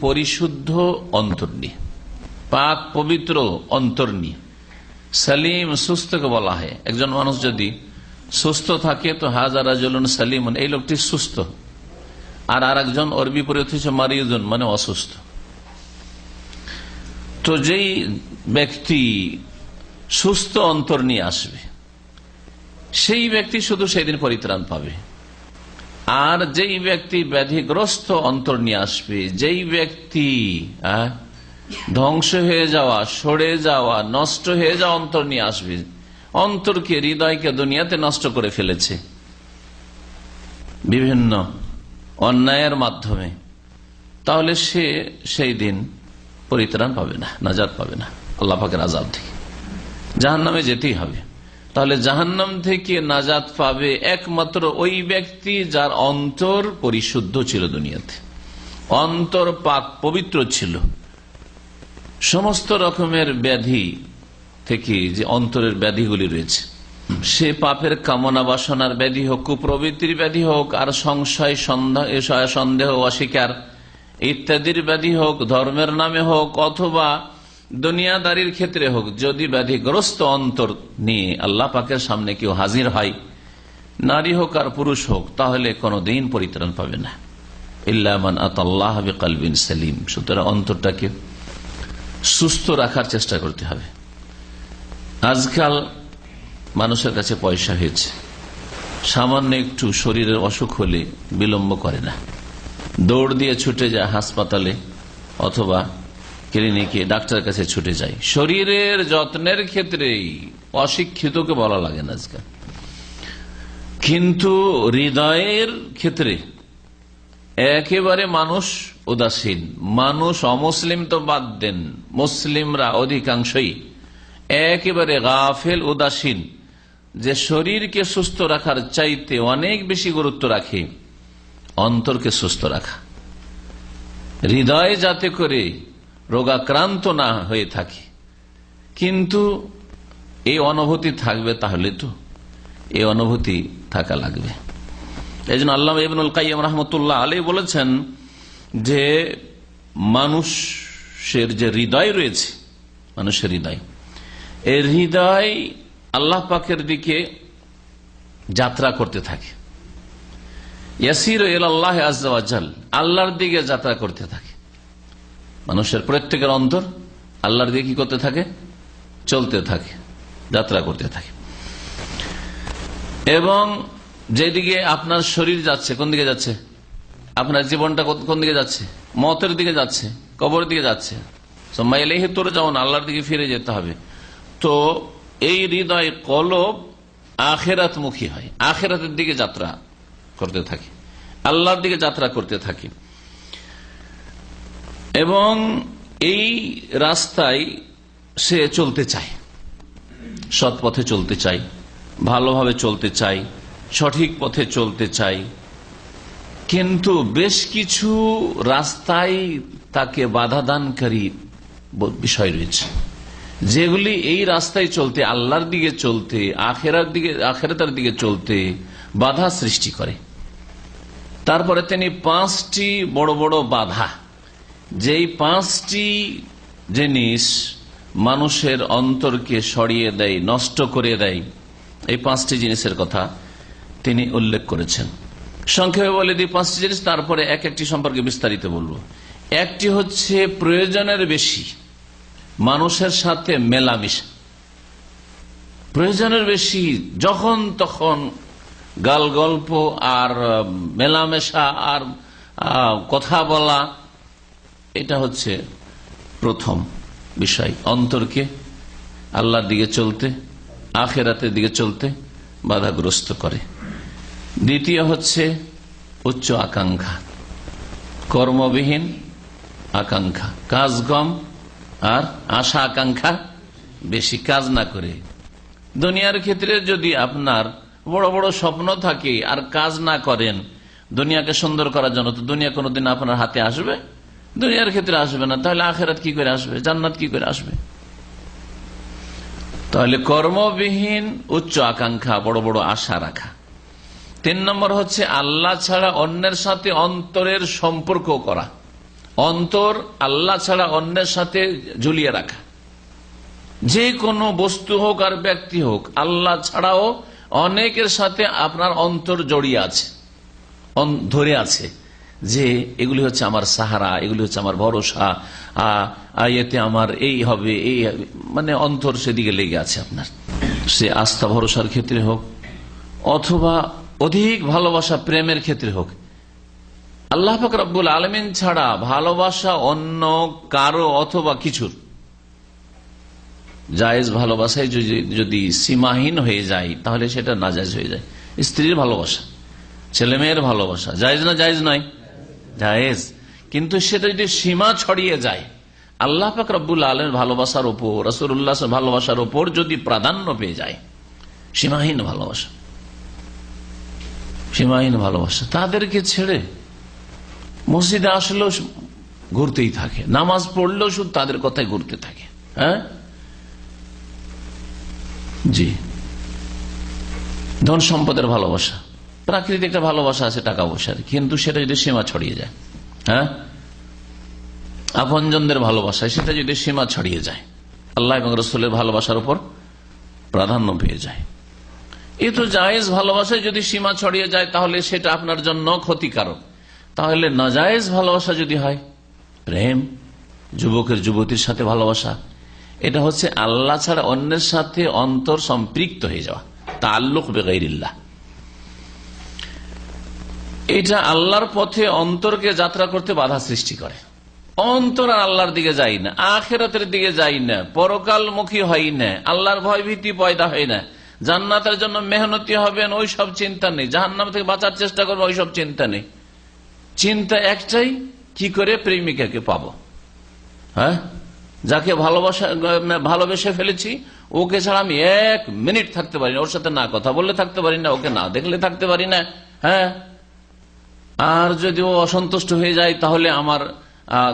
পরিশুদ্ধ অন্তর নিয়ে পাক পবিত্র অন্তর নিয়ে সালিম সুস্থকে বলা হয়। একজন মানুষ যদি সুস্থ থাকে, তো হাজার রাজুলন সালিম এই লোকটি সুস্থ। আর আর একজন ওর বিপরীত হচ্ছে মারিউজন মানে অসুস্থ। তো যেই ব্যক্তি সুস্থ অন্তর নিয়ে আসবে, সেই ব্যক্তি শুধু সেদিন পরিত্রাণ পাবে। আর যেই ব্যক্তি ব্যাধিগ্রস্ত অন্তর নিয়ে আসবে, যেই ব্যক্তি ধ্বংস হয়ে যাওয়া, সরে যাওয়া, নষ্ট হয়ে যাওয়া অন্তর নিয়ে আসবে, অন্তরকে, হৃদয়কে দুনিয়াতে নষ্ট করে ফেলেছে। বিভিন্ন অন্যায়ের মাধ্যমে। তাহলে সে সেই দিন পরিত্রাণ পাবে না, নাজাদ পাবে না, আল্লাহ পাকের আজাদ থেকে। জাহান নামে যেতেই হবে। তাহলে জাহান্নাম থেকে নাজাদ পাবে একমাত্র ওই ব্যক্তি যার অন্তর পরিশুদ্ধ ছিল দুনিয়াতে। অন্তর পাক পবিত্র ছিল। সমস্ত রকমের ব্যাধি থেকে যে অন্তরের ব্যাধিগুলি রয়েছে। সে পাপের কামনা বাসনার ব্যাধি হোক, কুপ্রবৃত্তির ব্যাধি হোক, আর সংশয় সন্দেহ, অস্বীকার ইত্যাদির ব্যাধি হোক, ধর্মের নামে হোক, অথবা দুনিয়াদারির ক্ষেত্রে হোক, যদি ব্যাধিগ্রস্ত অন্তর নিয়ে আল্লাহ পাকের সামনে কেউ হাজির হয়, নারী হোক আর পুরুষ হোক, তাহলে কোনো দিন পরিত্রাণ পাবে না। ইল্লামান আতাল্লাহ কালবিন সেলিম। সুতরাং অন্তরটাকে সুস্থ রাখার চেষ্টা করতে হবে। আজকাল মানুষের কাছে পয়সা হয়েছে। সামান্য একটু শরীরের অসুখ হলে বিলম্ব করে না। দৌড় দিয়ে ছুটে যায় হাসপাতালে অথবা ক্লিনিকে ডাক্তারের কাছে ছুটে যায় শরীরের যত্নের ক্ষেত্রে অশিক্ষিতকে বলা লাগে না আজকাল কিন্তু হৃদয়ের ক্ষেত্রে একেবারে মানুষ উদাসীন, মানুষ অমুসলিম তো বাদ দেন, মুসলিমরা অধিকাংশই একেবারে গাফেল, উদাসীন, যে শরীরকে সুস্থ রাখার চাইতে অনেক বেশি গুরুত্ব রাখে, অন্তরকে সুস্থ রাখা। হৃদয় যাতে করে রোগাক্রান্ত না হয়ে থাকে। কিন্তু এই অনুভূতি থাকবে তাহলে তো এই অনুভূতি থাকা লাগবে। এই জন্য আল্লাহ ইবনুল কাইম রহমতুল্লাহ আলী বলেছেন যে মানুষের যে হৃদয় রয়েছে, মানুষের হৃদয় এই হৃদয় আল্লাহ পাকের দিকে যাত্রা করতে থাকে। ইয়াসির আল্লাহ আজাল আল্লাহর দিকে যাত্রা করতে থাকে। মানুষের প্রত্যেকের অন্তর আল্লাহর দিকে কি করতে থাকে? চলতে থাকে, যাত্রা করতে থাকে। এবং যেদিকে আপনার শরীর যাচ্ছে, কোন দিকে যাচ্ছে? আপনার জীবনটা কোন দিকে যাচ্ছে? মতের দিকে যাচ্ছে, কবরের দিকে যাচ্ছে। মাইলেহে তোর যেমন আল্লাহর দিকে ফিরে যেতে হবে। তো এই হৃদয় কলব আখেরাত মুখী হয়, আখেরাতের দিকে যাত্রা করতে থাকে, আল্লাহর দিকে যাত্রা করতে থাকে। এবং এই রাস্তায় সে চলতে চায়, সৎ পথে চলতে চাই ভালোভাবে চলতে চাই সঠিক পথে চলতে চাই কিন্তু বেশ কিছু রাস্তায় তাকে বাধা দানকারী বিষয় রয়েছে। যেগুলি এই রাস্তায় চলতে, আল্লাহর দিকে চলতে, আখেরার দিকে, আখেরাতার দিকে চলতে বাধা সৃষ্টি করে। তারপরে তিনি পাঁচটি বড় বড় বাধা যেই পাঁচটি জিনিস মানুষের অন্তরকে সরিয়ে দেয়, নষ্ট করে দেয়, এই পাঁচটি জিনিসের কথা তিনি উল্লেখ করেছেন। সংক্ষেপে বলে দিই, পাঁচটি জিনিস, তারপরে এক একটি সম্পর্কে বিস্তারিত বলব। একটি হচ্ছে প্রয়োজনের বেশি, মানুষের সাথে মেলামেশা। প্রয়োজনের বেশি, যখন তখন গাল গল্প আর মেলামেশা আর কথা বলা এটা হচ্ছে প্রথম বিষয়, অন্তরকে আল্লাহর দিকে চলতে, আখেরাতের দিকে চলতে বাধাগ্রস্ত করে। দ্বিতীয় হচ্ছে উচ্চ আকাঙ্ক্ষা, কর্মবিহীন আকাঙ্ক্ষা কাজ কম আর আশা আকাঙ্ক্ষা বেশি কাজ না করে। দুনিয়ার ক্ষেত্রে যদি আপনার বড় বড় স্বপ্ন থাকে আর কাজ না করেন, দুনিয়াকে সুন্দর করার জন্য তো দুনিয়া কোনোদিন আপনার হাতে আসবে? দুনিয়ার ক্ষেত্রে আসবে না, তাহলে আখেরাত কি করে আসবে? জান্নাত কি করে আসবে? তাহলে কর্মবিহীন, উচ্চ আকাঙ্ক্ষা, বড় বড় আশা রাখা। তিন নম্বর হচ্ছে আল্লাহ ছাড়া অন্যের সাথে অন্তরের সম্পর্ক করা। অন্তর আল্লাহ ছাড়া অন্যের সাথে ঝুলিয়ে রাখা। যে কোনো বস্তু হোক আর ব্যক্তি হোক, আল্লাহ ছাড়াও অনেকের সাথে আপনার অন্তর জড়িয়ে আছে ধরে আছে। যে এগুলি হচ্ছে আমার সাহারা, এগুলি হচ্ছে আমার ভরসা এতে আমার এই হবে, এই মানে অন্তর সেদিকে লেগে আছে আপনার। সে আস্থা ভরসার ক্ষেত্রে হোক, অথবা অধিক ভালোবাসা প্রেমের ক্ষেত্রে হোক, আল্লাহ পাক রব্বুল আলমিন ছাড়া ভালোবাসা অন্য কারও অথবা কিছুর। জায়েজ ভালোবাসায় যদি- যদি সীমাহীন হয়ে যায়, তাহলে সেটা নাজায়জ হয়ে যায়। স্ত্রীর ভালোবাসা ছেলে মেয়ের ভালোবাসা, জায়েজ না জায়েজ নয়। জায়েজ। কিন্তু সেটা যদি সীমা ছড়িয়ে যায়, আল্লাহ পাক রব্বুল আলমের ভালোবাসার ওপর রসুল্লাহ ভালোবাসার ওপর যদি প্রাধান্য পেয়ে যায়, সীমাহীন ভালোবাসা সীমাহীন ভালোবাসা তাদেরকে ছেড়ে মসজিদে আসলেও ঘুরতেই থাকে, নামাজ পড়লেও শুধু তাদের কথাই ঘুরতে থাকে হ্যাঁ? জি। ধন সম্পদের ভালোবাসা। প্রাকৃতিক একটা ভালোবাসা আছে টাকা পয়সার। কিন্তু সেটা যদি সীমা ছড়িয়ে যায় হ্যাঁ? আপনজনদের ভালোবাসা সেটা যদি সীমা ছড়িয়ে যায়, আল্লাহ এবং রসুলের ভালোবাসার উপর প্রাধান্য পেয়ে যায়। এ তো জায়েজ ভালোবাসায় যদি সীমা ছড়িয়ে যায়, তাহলে সেটা আপনার জন্য ক্ষতিকারক। তাহলে নাজায়েজ ভালোবাসা যদি হয় প্রেম যুবকের যুবতীর সাথে ভালোবাসা, এটা হচ্ছে আল্লাহ ছাড়া অন্যের সাথে অন্তর সম্পৃক্ত হয়ে যাওয়া। তাল্লুক বেগাইরিল্লাহ। এটা আল্লাহর পথে অন্তরকে যাত্রা করতে বাধা সৃষ্টি করে। অন্তর আর আল্লাহর দিকে যাই না, আখেরাতের দিকে যাই না, পরকালমুখী হয় না, আল্লাহর ভয় ভীতি পয়দা হয় না। জান্নাতের জন্য মেহনতি হবেন ওই সব চিন্তা নেই, জাহান্নাম থেকে বাঁচার চেষ্টা করব ওই সব চিন্তা নেই। চিন্তা একটাই, কি করে প্রেমিকাকে পাবো? হ্যাঁ? যাকে ভালোবাসা ভালোবেসে ফেলেছি, ওকে ছাড়া আমি এক মিনিট থাকতে পারি না, ওর সাথে না কথা বললে থাকতে পারি না, ওকে না দেখলে থাকতে পারি না। হ্যাঁ? আর যদি ও অসন্তুষ্ট হয়ে যায়, তাহলে আমার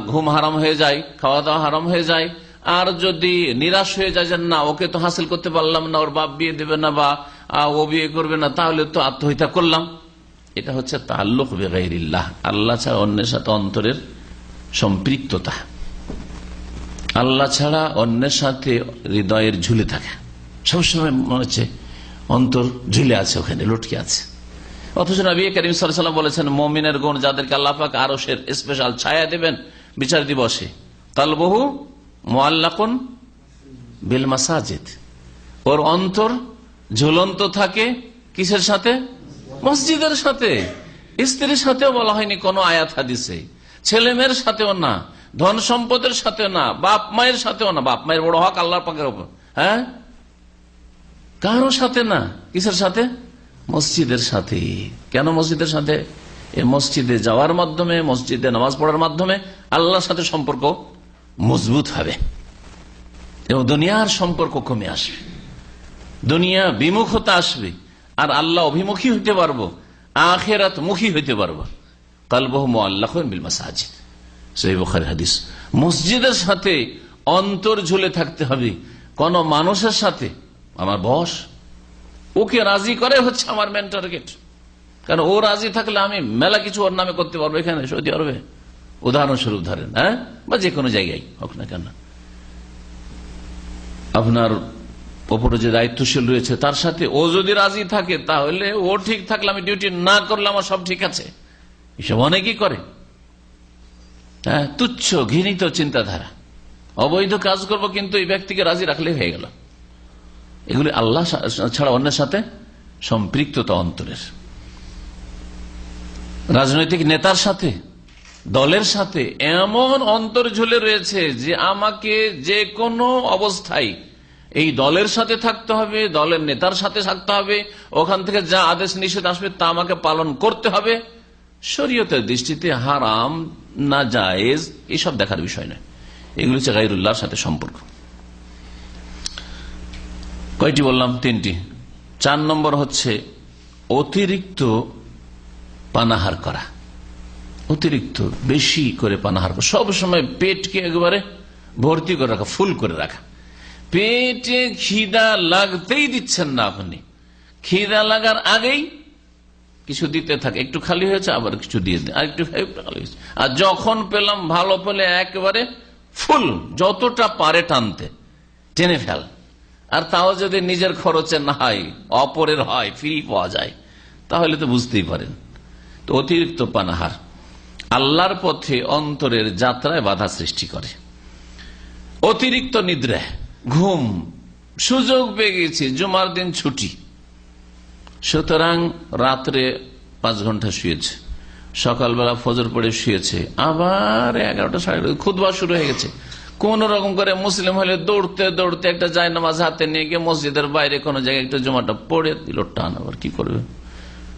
ঘুম হারাম হয়ে যায় খাওয়া দাওয়া হারাম হয়ে যায়। আর যদি নিরাশ হয়ে যায় না, ওকে তো হাসিল করতে পারলাম না, ওর বাপ বিয়ে দেবে না বা ও বিয়ে করবে না, তাহলে তো আত্মহত্যা করলাম। এটা হচ্ছে তাল্লুক বেগাইরিল্লাহ আল্লাহ ছাড়া অন্যের সাথে অন্তরের সম্পৃক্ততা। আল্লাহ ছাড়া অন্যের সাথে হৃদয়ের ঝুলে থাকে। সবসময় মনে হচ্ছে অন্তর ঝুলে আছে ওখানে, লটকে আছে। অথচ নবী করিম সাল্লাম বলেছেন, মমিনের গুণ যাদেরকে আল্লাহ পাক আরও স্পেশাল ছায়া দেবেন, বিচার দিবসে। তালবহু মোয়াল্লাকুন বিল মাসাজিদ। ওর অন্তর ঝুলন্ত থাকে কিসের সাথে? মসজিদের সাথে। স্ত্রীর সাথেও বলা হয়নি কোন আয়াত হাদিসে। ছেলে মেয়ের সাথেও না, ধন সম্পদের সাথেও না, বাপ মায়ের সাথেও না। বাপ মায়ের বড় হক আল্লাহ পাকের ওপর হ্যাঁ? কারও সাথে না, কিসের সাথে? মসজিদের সাথে। কেন মসজিদের সাথে? মসজিদে যাওয়ার মাধ্যমে, মসজিদে নামাজ পড়ার মাধ্যমে আল্লাহর সাথে সম্পর্ক মজবুত হবে। এবং দুনিয়ার সম্পর্ক কমে আসবে। দুনিয়া বিমুখতা আসবে, আর আল্লাহ অভিমুখী হইতে পারব, আখেরাত মুখী হইতে পারব। কালবহ আল্লাহ বিল মাসাজিদ। হাদিস। মসজিদের সাথে অন্তর ঝুলে থাকতে হবে। কোন মানুষের সাথে, আমার বস ওকে রাজি করে হচ্ছে আমার মেন টার্গেট কারণ ও রাজি থাকলে আমি মেলা কিছু ওর নামে করতে পারব এখানে, সৌদি আরবে। উদাহরণস্বরূপ ধরেন হ্যাঁ? বা যে কোনো জায়গায় হোক না কেন। আপনার ওপরে যে দায়িত্বশীল রয়েছে, তার সাথে ও যদি রাজি থাকে, তাহলে ও ঠিক থাকলে আমি ডিউটি না করলে আমার সব ঠিক আছে। এসব অনেকেই করে। হ্যাঁ তুচ্ছ ঘৃণিত চিন্তাধারা। অবৈধ কাজ করব কিন্তু এই ব্যক্তিকে রাজি রাখলে হয়ে গেল। এগুলি আল্লাহ ছাড়া অন্যের সাথে সম্পৃক্ততা অন্তরের। রাজনৈতিক নেতার সাথে, দলের সাথে এমন অন্তর ঝুলে রয়েছে যে আমাকে যে কোনো অবস্থায় এই দলের সাথে থাকতে হবে, দলের নেতার সাথে থাকতে হবে, ওখান থেকে যা আদেশ নিষেধ আসবে তা আমাকে পালন করতে হবে। শরীয়তের দৃষ্টিতে হারাম না জায়েজ এসব দেখার বিষয় নয়। এগুলি হচ্ছে গাইরুল্লাহর সাথে সম্পর্ক। কয়টি বললাম? তিনটি। চার নম্বর হচ্ছে অতিরিক্ত পানাহার করা। অতিরিক্ত বেশি করে পানাহার করা। সবসময় পেটকে একবারে ভর্তি করে রাখা, ফুল করে রাখা। পেটে খিদা লাগতেই দিচ্ছেন না আপনি। খিদা লাগার আগেই কিছু দিতে থাকে। একটু খালি হয়েছে, আবার কিছু দিয়ে দিন। আর একটু খালি হয়েছে। আর যখন পেলাম, ভালো পেলে একেবারে ফুল, যতটা পারে টানতে। টেনে ফেল। আর তাও যদি নিজের খরচে না হয় অপরের হয় ফ্রি পাওয়া যায়, তাহলে তো বুঝতেই পারেন। তো অতিরিক্ত পানাহার। আল্লাহর পথে অন্তরের যাত্রায় বাধা সৃষ্টি করে। অতিরিক্ত নিদ্রা, ঘুম, সুযোগ পেয়ে গেছি, জুমার দিন ছুটি। সুতরাং রাত্রে পাঁচ ঘণ্টা শুয়েছে, সকালবেলা ফজর পড়ে শুয়েছে, আবার এগারোটা সাড়ে খুদবা শুরু হয়ে গেছে। কোন রকম করে মুসলিম হলে দৌড়তে দৌড়তে একটা যায় নামাজ হাতে নিয়ে গিয়ে মসজিদের বাইরে কোন জায়গায় একটা জমাটা পড়ে দিল টান আবার কি করবে?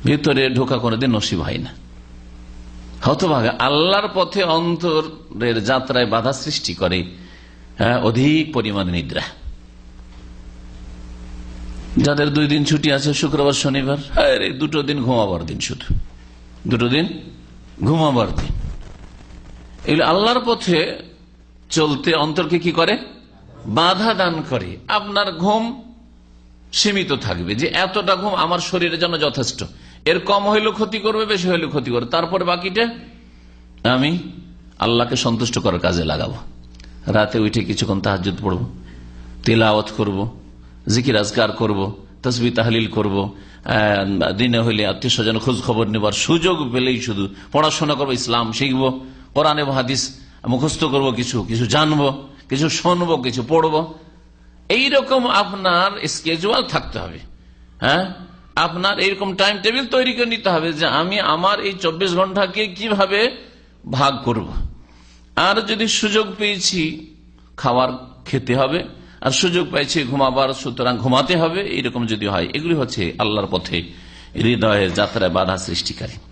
ভিতরে ঢোকা কোনোদিন নসিব হয় না। হতভাগা আল্লাহর পথে অন্তরের যাত্রায় বাধা সৃষ্টি করে হ্যাঁ, অধিক পরিমাণে নিদ্রা। যাদের দুই দিন ছুটি আছে শুক্রবার শনিবার আরে দুটো দিন ঘুমাবার দিন শুধু। দুটো দিন ঘুমাবার দিন। এগুলো আল্লাহর পথে চলতে অন্তরকে কি করে? বাধা দান করে। আপনার ঘুম সীমিত থাকবে যে এতটা ঘুম আমার শরীরের জন্য যথেষ্ট। এর কম হইলেও ক্ষতি করবে, বেশি হইলেও ক্ষতি করবে। তারপরে বাকিটা আমি আল্লাহকে সন্তুষ্ট করার কাজে লাগাবো। রাতে উঠে কিছুক্ষণ তাহাজুদ পড়ব, তেলাওয়াত করব, জিকির আজকার করব তসবি তাহলিল করব দিনে হইলে আত্মীয় স্বজন খোঁজ খবর নেবার সুযোগ পেলেই শুধু পড়াশোনা করব, ইসলাম শিখব, কোরআন হাদিস মুখস্থ করব কিছু কিছু জানব, কিছু শুনব, কিছু পড়ব। এইরকম আপনার স্কেজুয়াল থাকতে হবে। হ্যাঁ? আপনার এইরকম টাইম টেবিল তৈরি করে নিতে হবে যে আমি আমার এই চব্বিশ ঘন্টাকে কীভাবে ভাগ করব। আর যদি সুযোগ পেয়েছি, খাবার খেতে হবে। আর সুযোগ পাইছি ঘুমাবার, সুতরাং ঘুমাতে হবে। এইরকম যদি হয়, এগুলি হচ্ছে আল্লাহর পথে হৃদয়ের যাত্রায় বাধা সৃষ্টিকারী।